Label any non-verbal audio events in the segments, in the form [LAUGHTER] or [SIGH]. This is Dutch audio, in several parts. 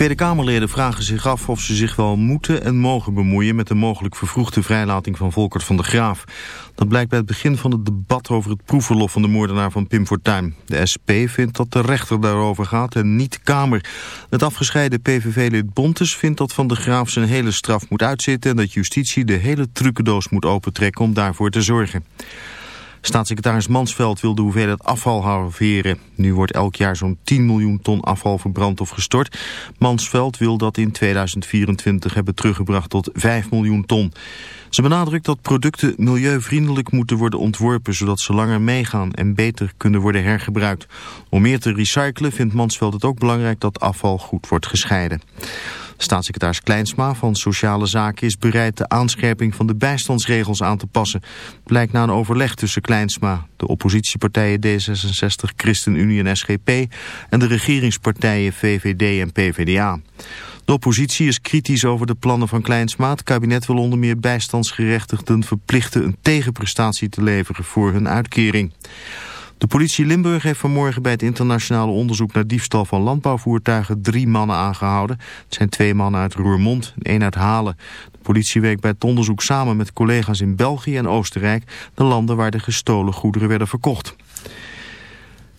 Tweede Kamerleden vragen zich af of ze zich wel moeten en mogen bemoeien... met de mogelijk vervroegde vrijlating van Volkert van der Graaf. Dat blijkt bij het begin van het debat over het proefverlof van de moordenaar van Pim Fortuyn. De SP vindt dat de rechter daarover gaat en niet de Kamer. Het afgescheiden PVV-lid Bontes vindt dat Van der Graaf zijn hele straf moet uitzitten... en dat justitie de hele trucendoos moet opentrekken om daarvoor te zorgen. Staatssecretaris Mansveld wil de hoeveelheid afval halveren. Nu wordt elk jaar zo'n 10 miljoen ton afval verbrand of gestort. Mansveld wil dat in 2024 hebben teruggebracht tot 5 miljoen ton. Ze benadrukt dat producten milieuvriendelijk moeten worden ontworpen... zodat ze langer meegaan en beter kunnen worden hergebruikt. Om meer te recyclen vindt Mansveld het ook belangrijk dat afval goed wordt gescheiden. Staatssecretaris Kleinsma van Sociale Zaken is bereid de aanscherping van de bijstandsregels aan te passen. Blijkt na een overleg tussen Kleinsma, de oppositiepartijen D66, ChristenUnie en SGP en de regeringspartijen VVD en PVDA. De oppositie is kritisch over de plannen van Kleinsma. Het kabinet wil onder meer bijstandsgerechtigden verplichten een tegenprestatie te leveren voor hun uitkering. De politie Limburg heeft vanmorgen bij het internationale onderzoek naar diefstal van landbouwvoertuigen drie mannen aangehouden. Het zijn twee mannen uit Roermond en één uit Halen. De politie werkt bij het onderzoek samen met collega's in België en Oostenrijk, de landen waar de gestolen goederen werden verkocht.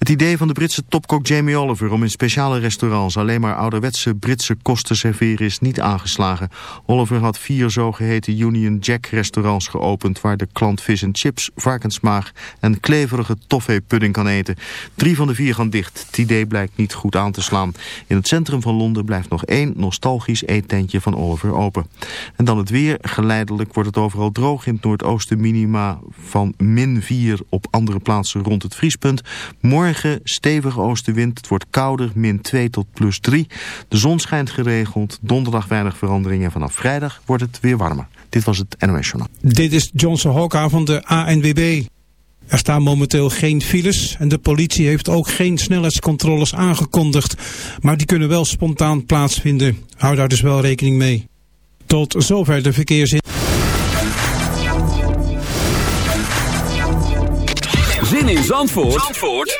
Het idee van de Britse topkok Jamie Oliver om in speciale restaurants alleen maar ouderwetse Britse kost te serveren is niet aangeslagen. Oliver had vier zogeheten Union Jack restaurants geopend waar de klant vis en chips, varkensmaag en kleverige toffee pudding kan eten. Drie van de vier gaan dicht. Het idee blijkt niet goed aan te slaan. In het centrum van Londen blijft nog één nostalgisch eettentje van Oliver open. En dan het weer. Geleidelijk wordt het overal droog in het noordoosten minima van min 4 op andere plaatsen rond het vriespunt. Morgen Morgen stevige oostenwind, het wordt kouder, min 2 tot plus 3. De zon schijnt geregeld, donderdag weinig veranderingen en vanaf vrijdag wordt het weer warmer. Dit was het NOS Journaal. Dit is Johnson Hokka van de ANWB. Er staan momenteel geen files en de politie heeft ook geen snelheidscontroles aangekondigd. Maar die kunnen wel spontaan plaatsvinden. Hou daar dus wel rekening mee. Tot zover de verkeersin. Zin in Zandvoort, Zandvoort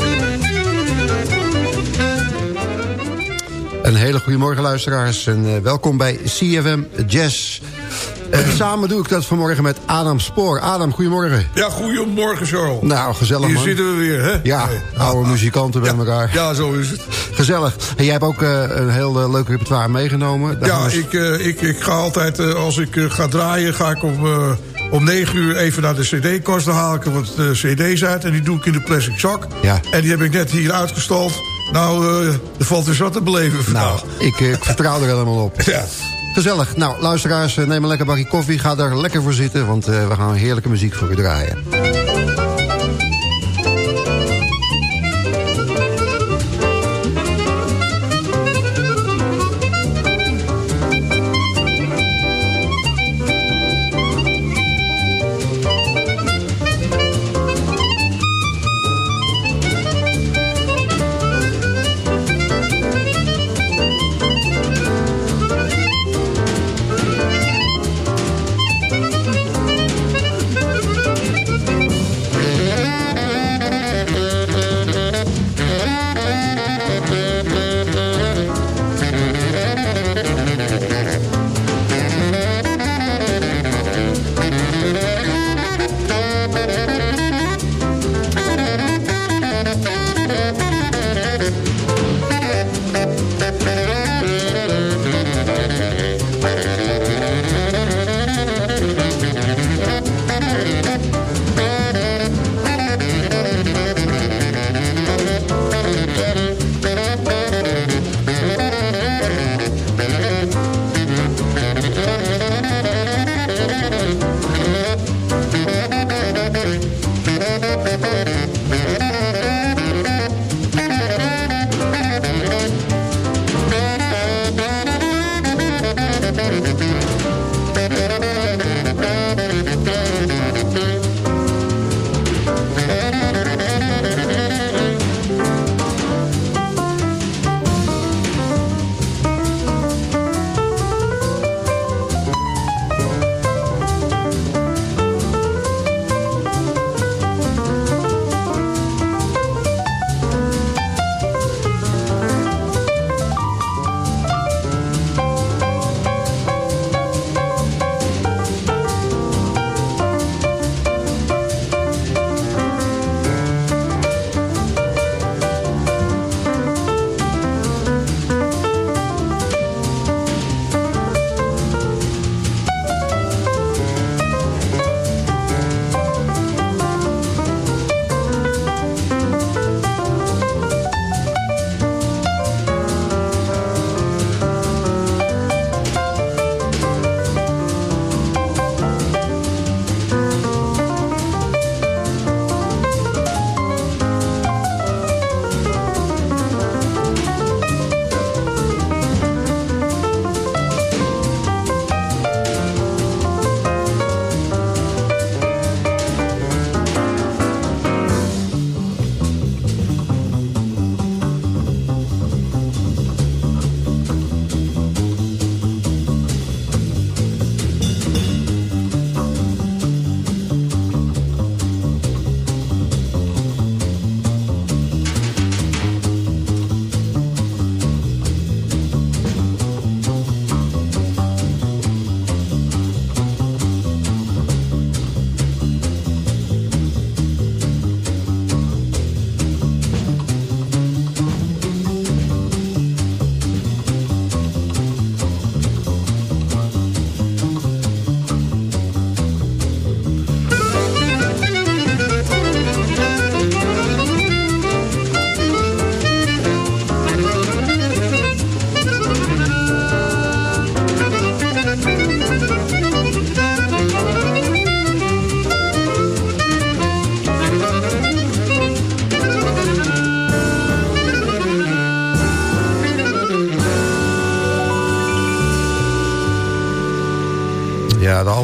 Een hele goede morgen luisteraars en uh, welkom bij CFM Jazz. En samen doe ik dat vanmorgen met Adam Spoor. Adam, goedemorgen. Ja, goedemorgen Charles. Nou, gezellig Hier man. zitten we weer, hè? Ja, oude muzikanten bij ja, elkaar. Ja, zo is het. Gezellig. En jij hebt ook uh, een heel uh, leuk repertoire meegenomen. Daar ja, ik, uh, ik, ik ga altijd, als ik ga draaien, ga ik om, om 9 uur even naar de cd-kast. Dan haal ik er wat cd's uit en die doe ik in de plastic zak. Ja. En die heb ik net hier uitgestald. Nou, er valt dus wat te beleven vandaag. Nou, ik, ik vertrouw er helemaal op. [LAUGHS] Ja. Gezellig. Nou, luisteraars, neem een lekker bakje koffie. Ga daar lekker voor zitten, want uh, we gaan heerlijke muziek voor u draaien.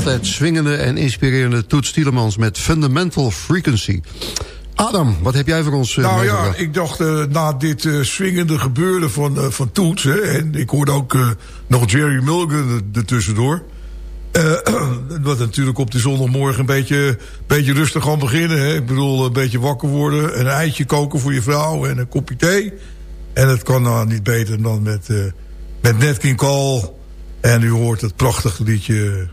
Altijd swingende en inspirerende Toet Stielemans met Fundamental Frequency. Adam, wat heb jij voor ons uh, Nou ja, ik dacht uh, na dit uh, swingende gebeuren van, uh, van Toets... Hè, en ik hoorde ook nog Jerry Mulligan ertussendoor... [CLEARS THROAT] wat natuurlijk op de zondagmorgen een beetje, beetje rustig gaan beginnen. Hè. Ik bedoel, een beetje wakker worden, een eitje koken voor je vrouw en een kopje thee. En het kan nou niet beter dan met, met Nat King Cole. En u hoort het prachtige liedje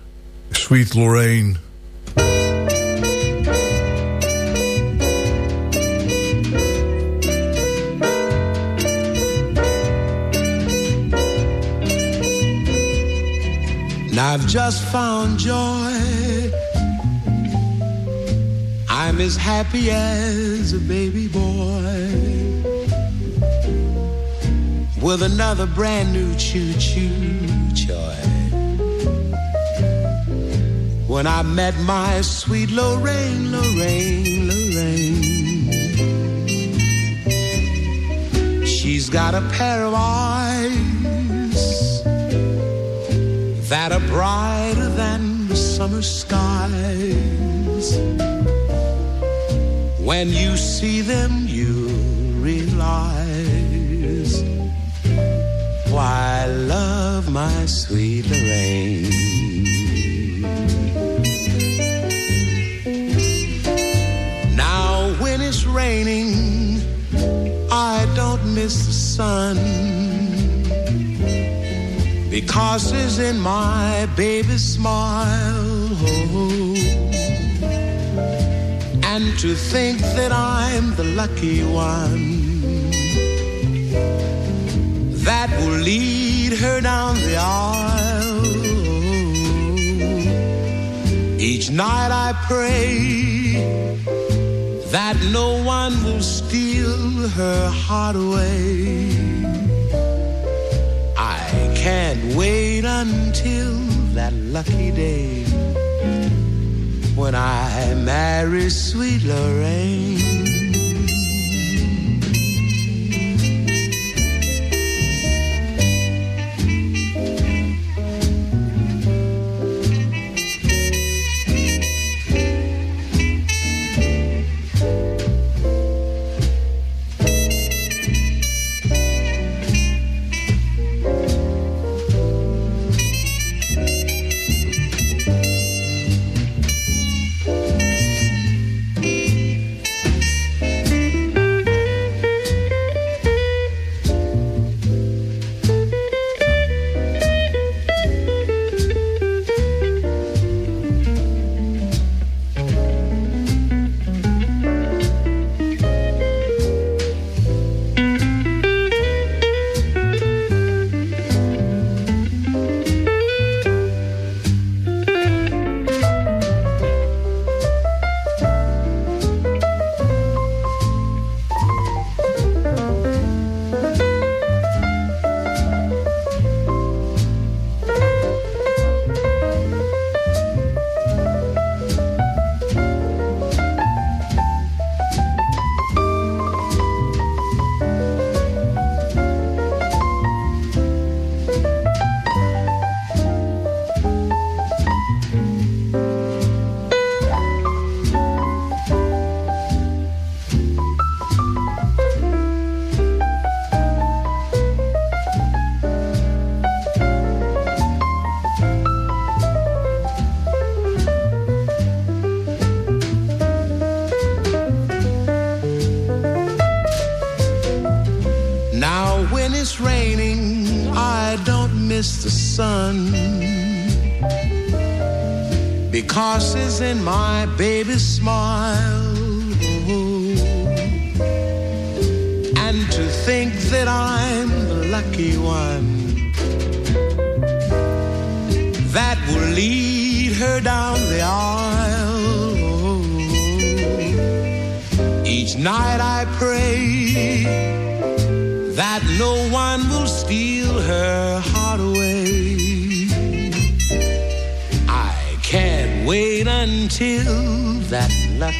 Sweet Lorraine... And I've just found joy. I'm as happy as a baby boy with another brand new choo-choo joy. When I met my sweet Lorraine, Lorraine, Lorraine. She's got a pair of eyes that are brighter than the summer skies. When you see them, you realize why I love my sweet Lorraine. Raining, I don't miss the sun because it's in my baby's smile. And to think that I'm the lucky one that will lead her down the aisle. Each night I pray that no one will steal her heart away I can't wait until that lucky day when I marry sweet Lorraine.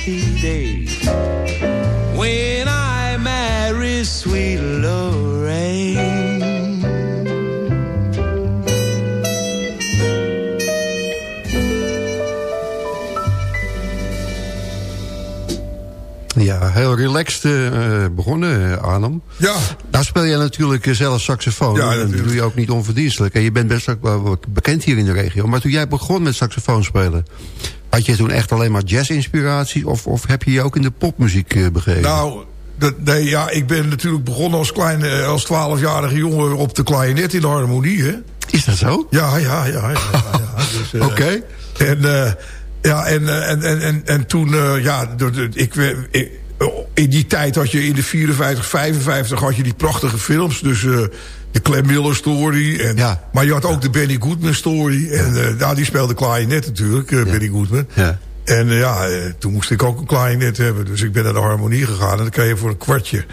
lucky when I marry sweet Lorraine. Ja, heel relaxed eh, begonnen, eh, Arnhem. Ja. Daar speel je natuurlijk eh, zelf saxofoon. Ja, dat doe je ook niet onverdienstelijk. En je bent best wel bekend hier in de regio. Maar toen jij begon met saxofoon spelen had je toen echt alleen maar jazz-inspiratie? Of, of heb je je ook in de popmuziek uh, begeven? Nou, dat, nee, ja, ik ben natuurlijk begonnen als, kleine, als 12-jarige jongen op de klarinet in de harmonie. Hè? Is dat zo? Ja, ja, ja. ja, ja, [LAUGHS] Dus, uh, Oké. En, uh, ja, en, en, en, en, en toen, uh, ja, ik, ik, in die tijd had je in de 54, 55 had je die prachtige films. Dus de Clem Miller story. En, ja. Maar je had ook de Benny Goodman story. En nou, die speelde klarinet natuurlijk, Benny Goodman. Ja. En ja, toen moest ik ook een klarinet hebben. Dus ik ben naar de harmonie gegaan. En dan kreeg je voor een kwartje.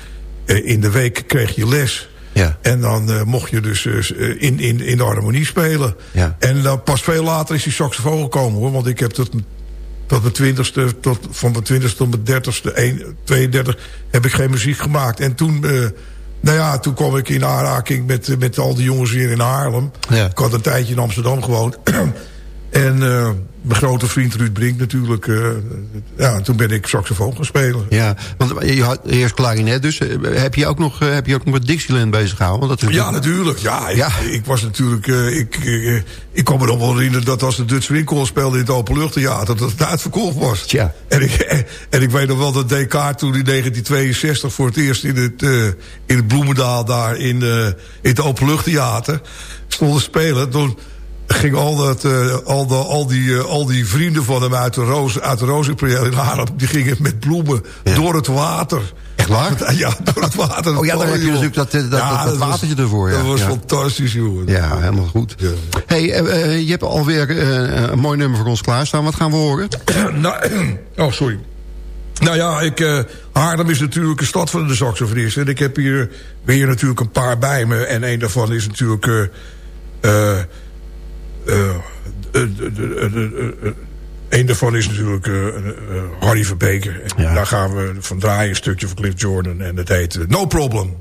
in de week kreeg je les. Ja. En dan uh, mocht je dus uh, in, in, in de harmonie spelen. Ja. En dan pas veel later is die saxofoon gekomen hoor. Want ik heb tot, tot mijn twintigste, tot, van mijn twintigste tot mijn dertigste, 32, heb ik geen muziek gemaakt. En toen, uh, nou ja, toen kwam ik in aanraking met, met al die jongens hier in Haarlem. Ja. Ik had een tijdje in Amsterdam gewoond. [CLEARS THROAT] en mijn grote vriend Ruud Brink natuurlijk. Uh, ja, toen ben ik saxofoon gaan spelen. Ja, want je had eerst klarinet dus. Heb je ook nog, uh, heb je ook nog met Dixieland bezig gehouden? Want dat ja, natuurlijk. Ja, ik, Ja. ik was natuurlijk... Uh, ik, ik, ik kan me nog wel herinneren dat als de Dutch Winkel speelde in het Openluchttheater... dat het uitverkocht was. Tja. En ik, en ik weet nog wel dat Descartes toen in 1962 voor het eerst in het, uh, in het Bloemendaal daar in, uh, in het Openluchttheater stond te spelen... Toen, ging al, dat, uh, al, de, al, die, uh, al die vrienden van hem uit de, roos, uit de Rozenproject in Haarlem... die gingen met bloemen Ja. door het water. Echt waar? [LAUGHS] Ja, door het water. Oh ja, dan heb je natuurlijk dat, dat, dat, Ja, dat watertje was, ervoor. Ja. Dat was ja. fantastisch, jongen. Ja, helemaal goed. Hey, uh, je hebt alweer een mooi nummer voor ons klaarstaan. Wat gaan we horen? [CLEARS THROAT] nou, [CLEARS THROAT] oh, sorry. Nou ja, ik, uh, Haarlem is natuurlijk een stad van de saxofonisten. En ik heb hier weer natuurlijk een paar bij me. En een daarvan is natuurlijk... Uh, uh, een daarvan is natuurlijk Harry Verbeker. En Ja. daar gaan we van draaien, een stukje van Cliff Jordan. En dat heet No Problem.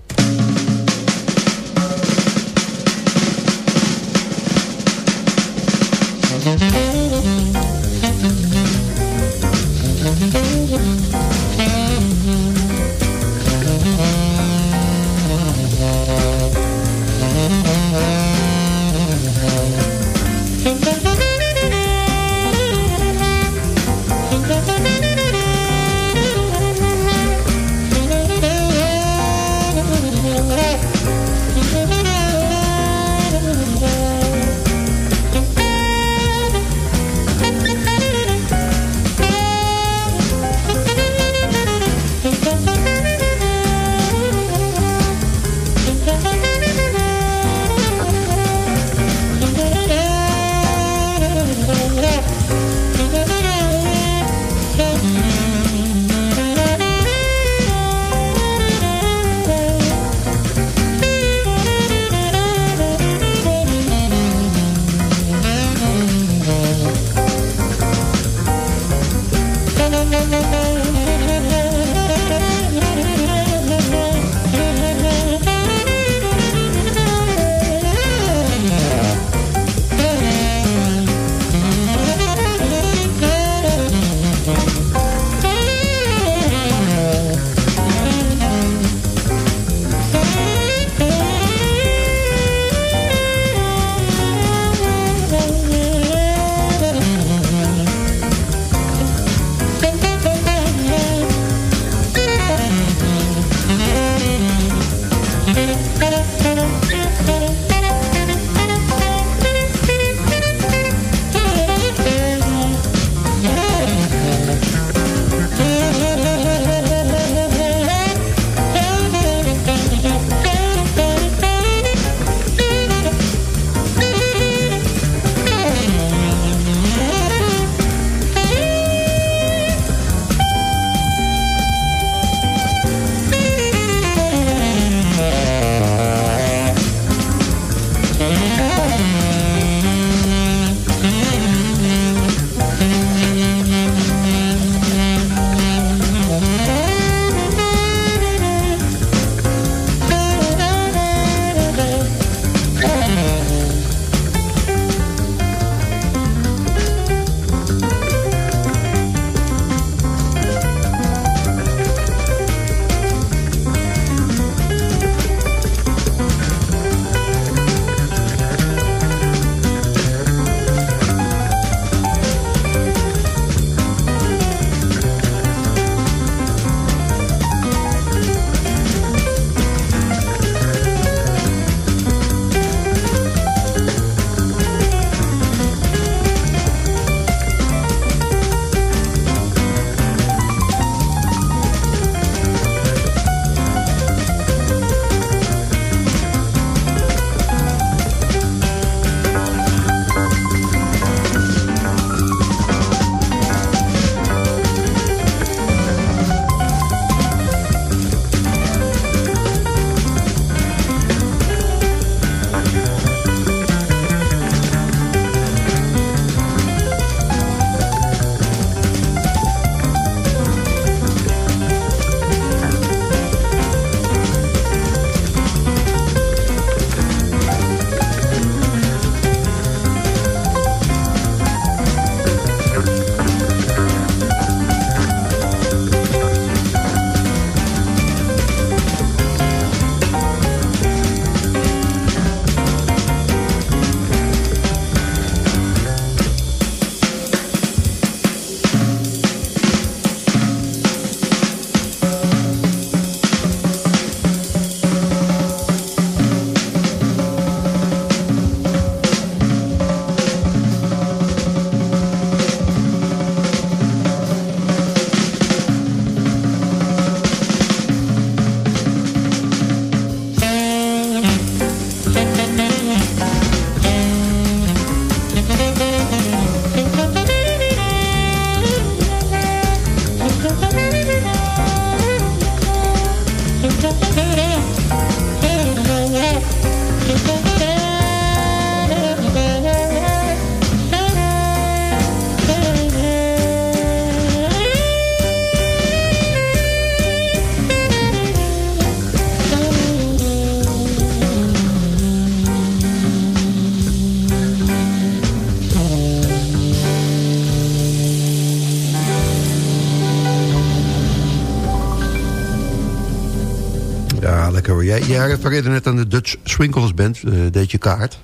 Jij refereerde net aan de Dutch Swinkles Band, uh, deed je kaart.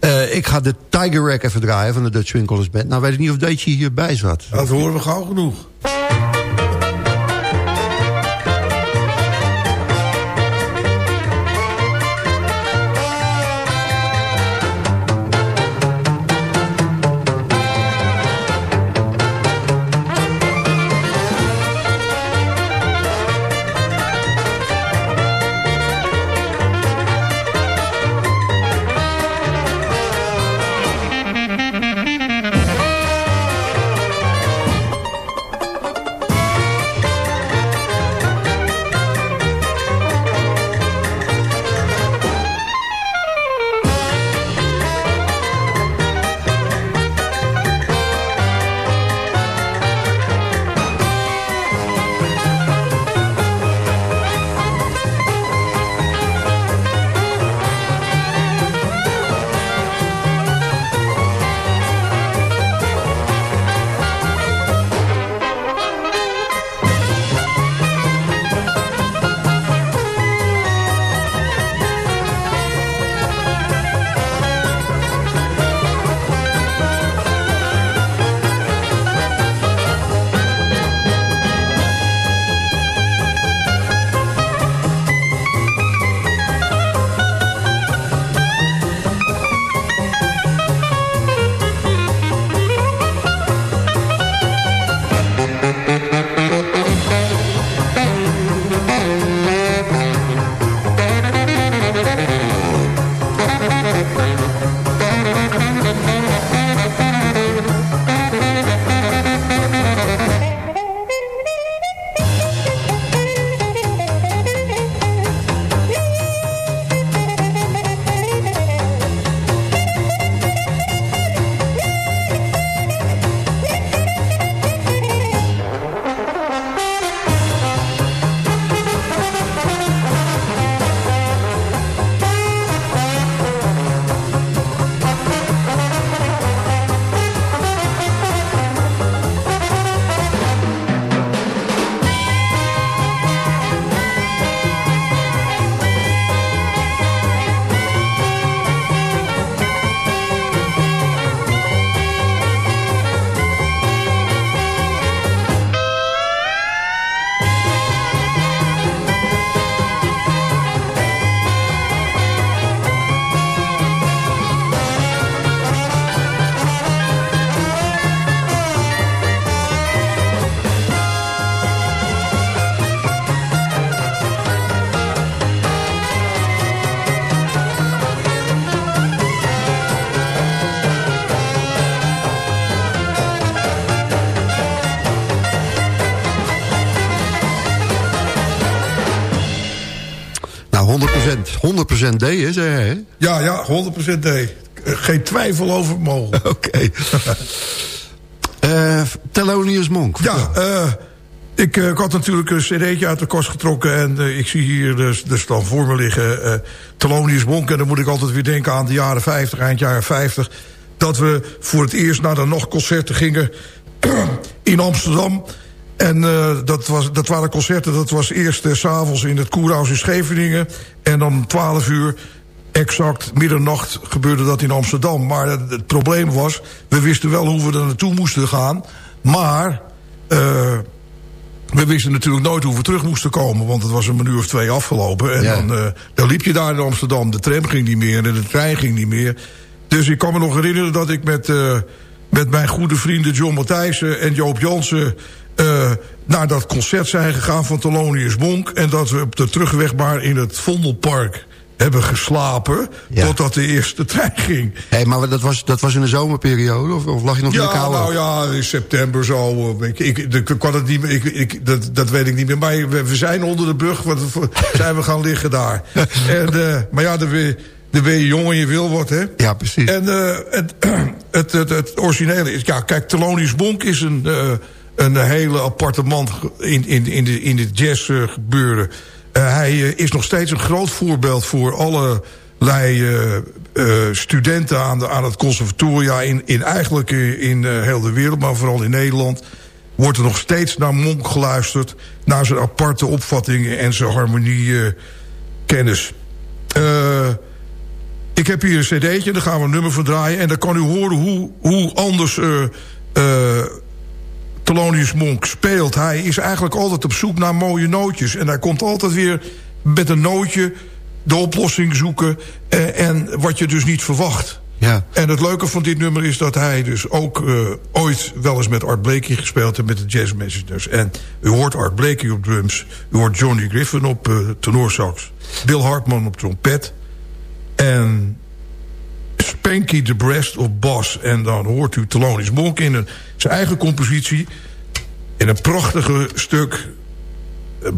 Uh, ik ga de Tiger Rack even draaien van de Dutch Swinkles Band. Nou weet ik niet of Deetje hierbij zat. Dat horen we gauw genoeg. 100%, 100% D, is hè? Ja, ja, 100% D. Geen twijfel over mogelijk. [LAUGHS] Oké. Okay. uh, Thelonious Monk. Ja, uh, ik, uh, ik, had natuurlijk een cd'tje uit de kast getrokken... en uh, ik zie hier dus, dus dan voor me liggen uh, Thelonious Monk... en dan moet ik altijd weer denken aan de jaren 50, eind jaren 50... dat we voor het eerst naar de nog concerten gingen [CLEARS THROAT] in Amsterdam... En uh, dat, was, dat waren concerten, dat was eerst uh, s'avonds in het Koerhuis in Scheveningen... en om 12 uur, exact middernacht, gebeurde dat in Amsterdam. Maar het, het, probleem was, we wisten wel hoe we er naartoe moesten gaan... maar uh, we wisten natuurlijk nooit hoe we terug moesten komen... want het was een minuut of twee afgelopen. En ja. dan, dan liep je daar in Amsterdam, de tram ging niet meer en de trein ging niet meer. Dus ik kan me nog herinneren dat ik met, met mijn goede vrienden John Matthijssen en Joop Jansen... Uh, naar dat concert zijn gegaan van Thelonious Monk... en dat we op de terugweg maar in het Vondelpark hebben geslapen... Ja. totdat de eerste trein ging. Hey, maar dat was, dat was in de zomerperiode? Of, of lag je nog ja, in de kou? nou ja, in september zo. Ik, ik, ik, kan het niet meer, ik, ik, dat, dat weet ik niet meer. Maar we, we zijn onder de brug, want [LAUGHS] zijn we gaan liggen daar. [LAUGHS] en, uh, maar ja, de, de ben je jong en je wil wat, hè? Ja, precies. En uh, het, [CLEARS THROAT] het, het, het, originele is... Ja, kijk, Thelonious Monk is een... Uh, een hele aparte man in, in, in, de, in de jazz uh, gebeuren. Uh, hij uh, is nog steeds een groot voorbeeld voor allerlei studenten aan, de, aan het conservatoria... in, in eigenlijk in heel de wereld, maar vooral in Nederland... wordt er nog steeds naar Monk geluisterd... naar zijn aparte opvattingen en zijn harmonie kennis. Uh, ik heb hier een cd'tje, daar gaan we een nummer van draaien... en dan kan u horen hoe, hoe anders uh, uh, Thelonious Monk speelt. Hij is eigenlijk altijd op zoek naar mooie nootjes. En hij komt altijd weer met een nootje de oplossing zoeken... Uh, en wat je dus niet verwacht. Ja. En het leuke van dit nummer is dat hij dus ook uh, ooit wel eens met Art Blakey gespeeld heeft met de Jazz Messengers. En u hoort Art Blakey op drums, u hoort Johnny Griffin op uh, tenorsax, Bill Hartman op trompet en Spanky the Breast op bas. En dan hoort u Thelonious Monk in een, zijn eigen compositie in een prachtige stuk uh,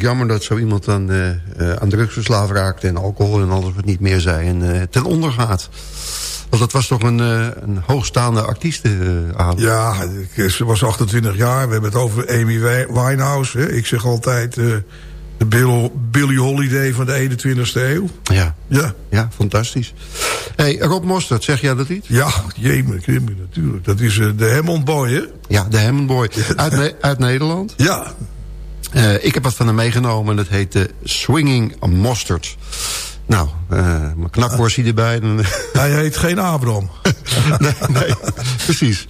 Jammer dat zo iemand dan uh, aan drugs verslaafd raakt... en alcohol en alles wat niet meer zei en ten onder gaat. Want dat was toch een, een hoogstaande artieste aan. Ja, ze was 28 jaar. We hebben het over Amy Winehouse. Hè. Ik zeg altijd de Bill, Billy Holiday van de 21ste eeuw. Ja, ja. ja fantastisch. Hey, Rob Mostert, zeg jij dat iets? Ja, jemig, natuurlijk. Dat is uh, de Hammond Boy, hè? Ja, de Hammond Boy. Uit, uit Nederland? Ja. Uh, ik heb wat van hem meegenomen en dat heet de Swinging Mostert. Nou, uh, mijn knakworstje erbij. Hij heet geen Abraham. [LAUGHS] nee, nee, precies.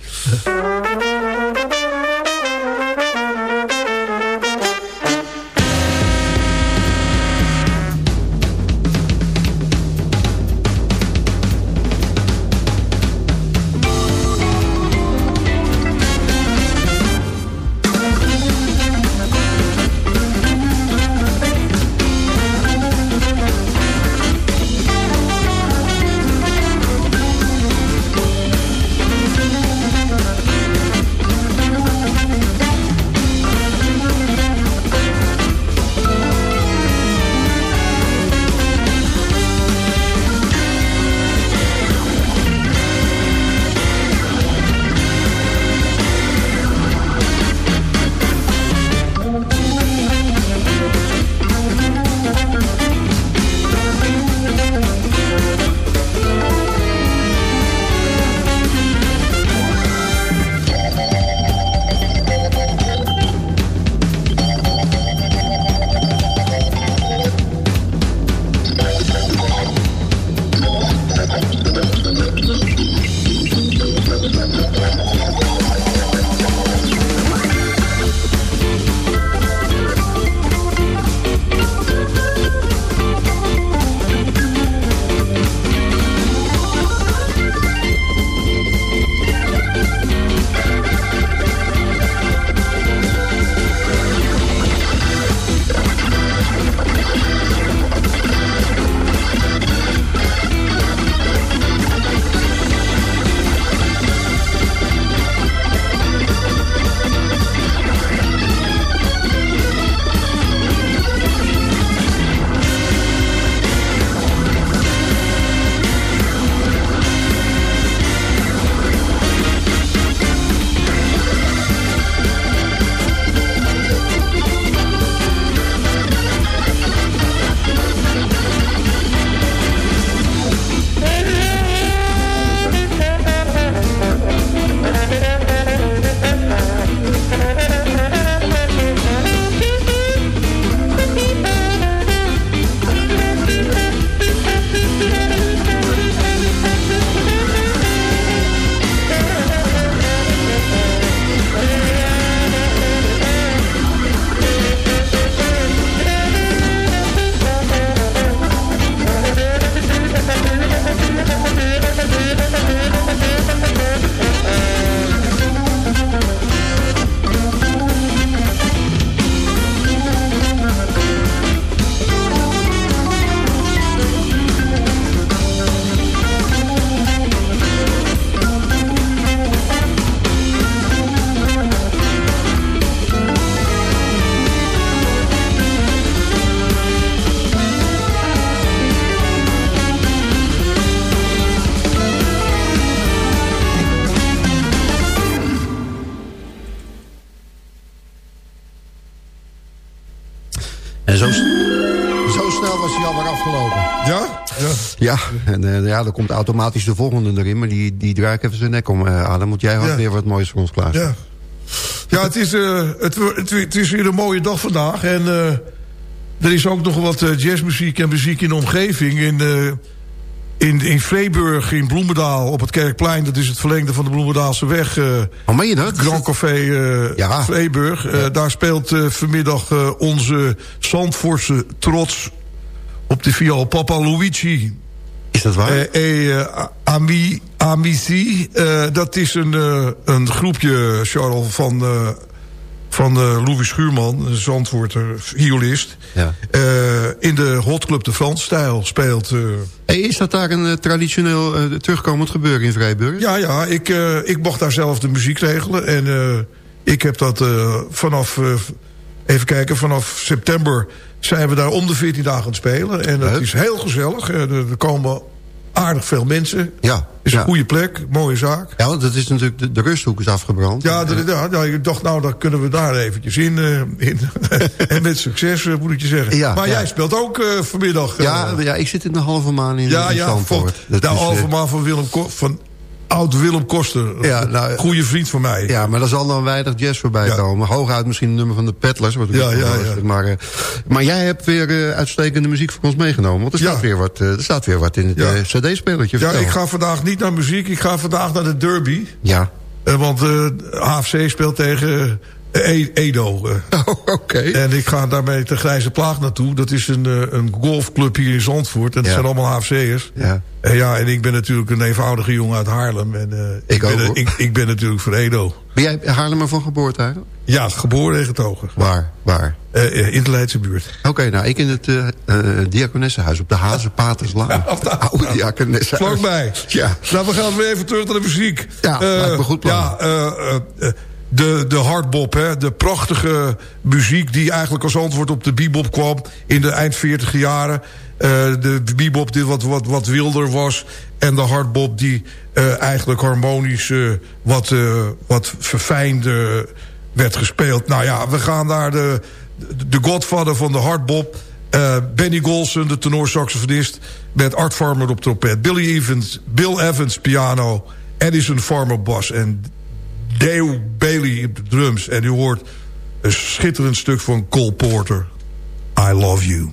En uh, ja, dan komt automatisch de volgende erin. Maar die, die draai ik even zijn nek om. Uh, Adam, moet jij ja. weer wat moois voor ons klaar. Ja, ja het, is, uh, het, het, het, is weer een mooie dag vandaag. En er is ook nog wat jazzmuziek en muziek in de omgeving. In, in, in Vreeburg, in Bloemendaal, op het Kerkplein. Dat is het verlengde van de Bloemendaalse weg. Hoe meen je dat? Grand Café ja. Vreeburg. Ja. daar speelt vanmiddag onze Zandvoortse trots op de viool Papa Luigi. Is dat waar? Eh, eh, Ami, Amici, eh, dat is een, een groepje, Charles, van, uh, van Louis Schuurman, een Zandvoorter violist. Ja. in de Hot Club de France-stijl speelt... Hey, is dat daar een traditioneel terugkomend gebeuren in Vrijburg? Ja, ja ik, ik mocht daar zelf de muziek regelen. En ik heb dat vanaf even kijken, vanaf september zijn we daar om de 14 dagen aan het spelen. En dat is heel gezellig. Eh, Er, komen aardig veel mensen. Ja. is een ja. goede plek, mooie zaak. Ja, want het is natuurlijk, de, de rusthoek is afgebrand. Ja, de, ja, ja, ik dacht, nou, dan kunnen we daar eventjes in. eh, in [LAUGHS] en met succes, eh, moet ik je zeggen. Ja, maar jij speelt ook vanmiddag. ja, ja, ik zit in de halve maan in, ja, in ja, van, de is, eh, Alvermaan van Willem Ko- van oud Willem Koster. Ja, nou, Goede vriend van mij. Ja, maar er zal dan weinig jazz voorbij Ja. komen. Hooguit misschien een nummer van de. Wat ik Ja, ja, ja. Maar, eh, maar jij hebt weer eh, uitstekende muziek voor ons meegenomen. Want er staat, Ja. weer, wat, eh, er staat weer wat in het Ja. eh, cd-spelertje. Ja, ik ga vandaag niet naar muziek. Ik ga vandaag naar de derby. Ja. Eh, want eh HFC speelt tegen eh, E- Edo. eh. [LAUGHS] Oh, oké. En ik ga daarmee de Grijze Plaag naartoe. Dat is een, eh, een golfclub hier in Zandvoort. En dat Ja. zijn allemaal HFC'ers. Ja. En ja, en ik ben natuurlijk een eenvoudige jongen uit Haarlem. En, eh, Ik ben, ook, ik, ik ben natuurlijk voor Edo. Ben jij Haarlemmer van geboorte eigenlijk? Ja, geboren en getogen. Waar? Waar? In de Leidse buurt. Oké, nou, ik in het diakonessenhuis op de Hazenpaterslaan. Ja, [LAUGHS] op de- [LAUGHS] Oude diakonessenhuis. Vlakbij. Ja. Nou, we gaan weer even terug naar de muziek. Ja, lijkt me goed plan. Ja, de, de hardbop, hè, de prachtige muziek... die eigenlijk als antwoord op de bebop kwam... in de eind 40 jaren. Eh, de bebop die wat, wat, wat wilder was... en de hardbop die eh, eigenlijk harmonisch... eh, wat, wat verfijnder werd gespeeld. Nou ja, we gaan naar de, de godvader van de hardbop... Benny Golson, de tenorsaxofonist... met Art Farmer op trompet. Billy Evans, Bill Evans, piano. Edison Farmer, bas. En Dale Bailey op de drums. En u hoort een schitterend stuk van Cole Porter. I Love You.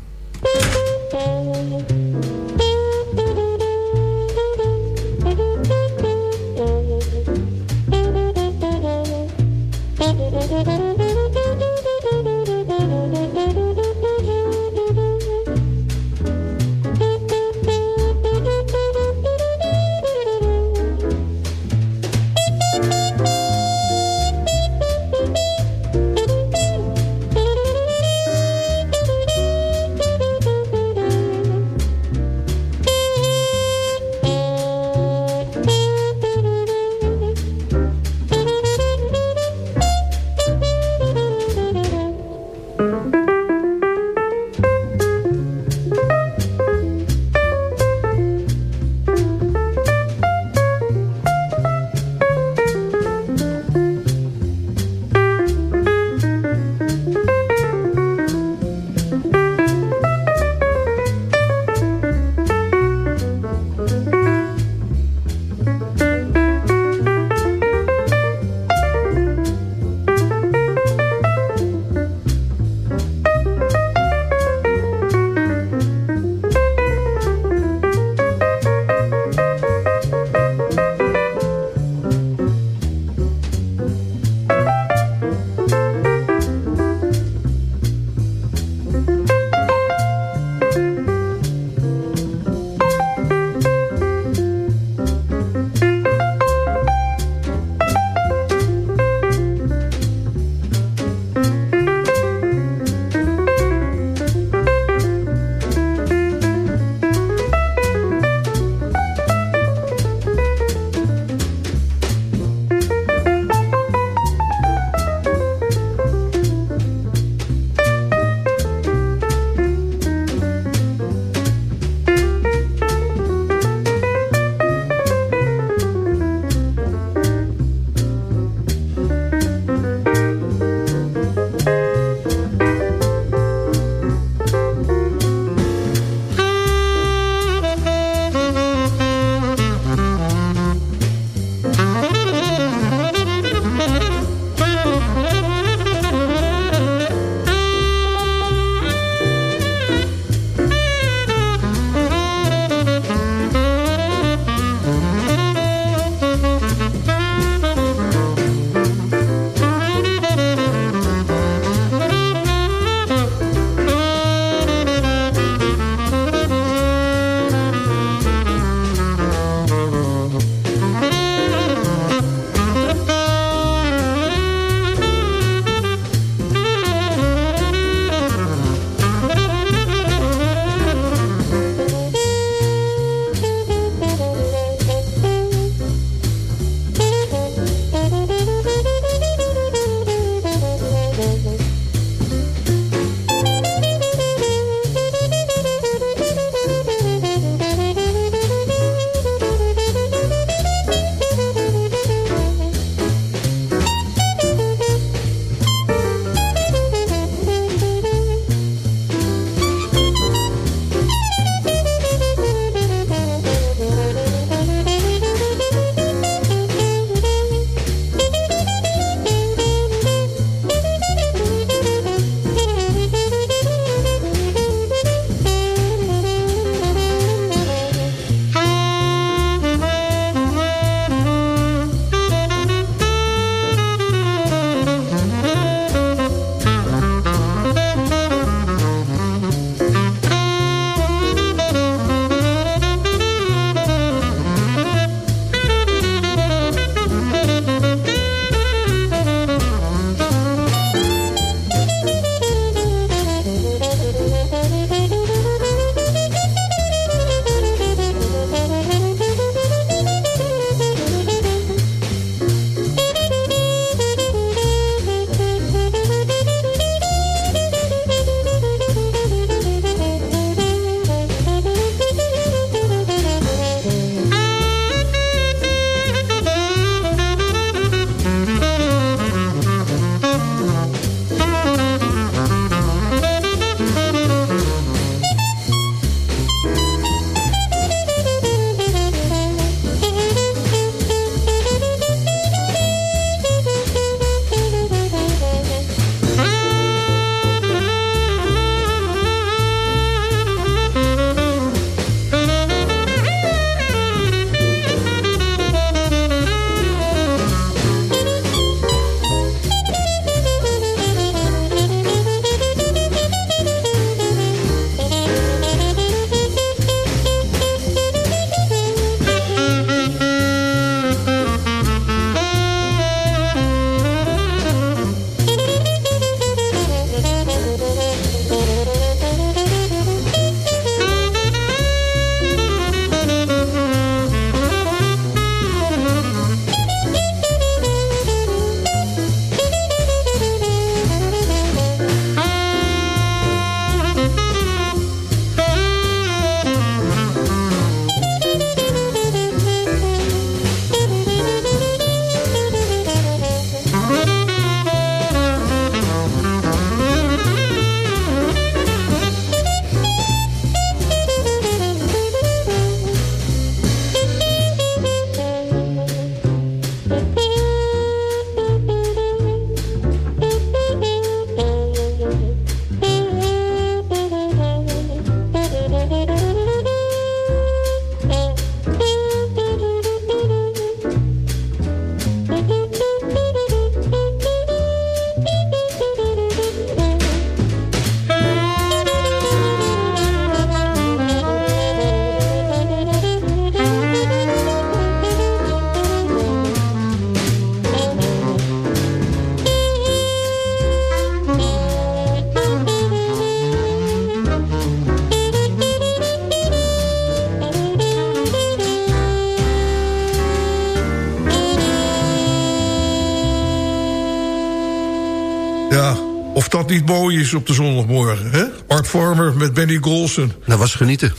Is op de zondagmorgen, hè? Art Farmer met Benny Golson. Dat was genieten.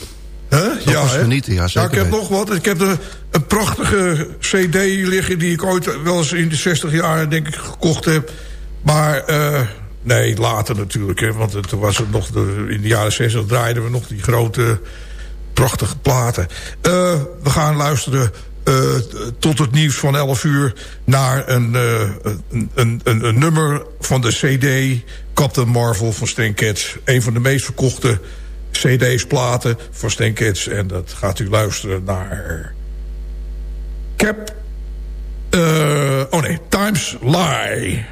Huh? Dat ja, was genieten, ja, zeker Nou, ik heb nog wat. Ik heb een, een prachtige cd liggen... die ik ooit wel eens in de 60 jaar, denk ik, gekocht heb. Maar, eh, nee, later natuurlijk. Hè, want toen was het nog de, in de jaren 60 draaiden we nog die grote, prachtige platen. Eh, we gaan luisteren... eh, tot het nieuws van 11 uur naar een, eh, een, een, een, een nummer van de CD Captain Marvel van Stan. Een van de meest verkochte cd's, platen van Stan. En dat gaat u luisteren naar... Cap... eh, oh nee, Times Lie.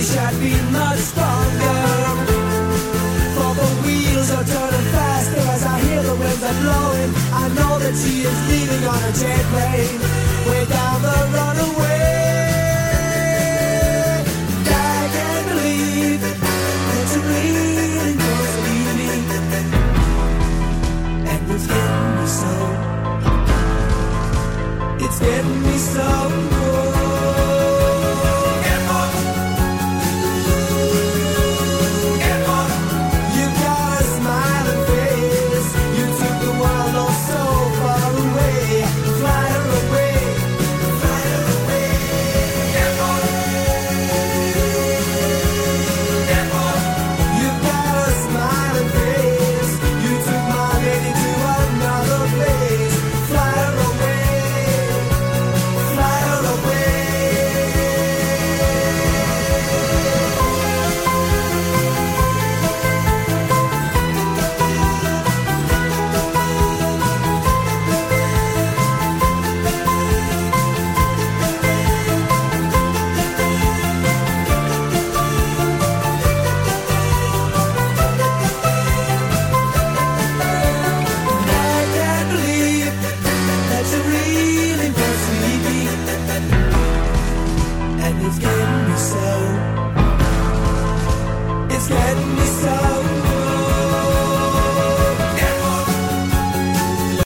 wish I'd been much stronger. For the wheels are turning faster as I hear the winds are blowing. I know that she is leaving on a jet plane, way down the runaway. I can't believe that you really must leave and it's getting me so. It's getting me so.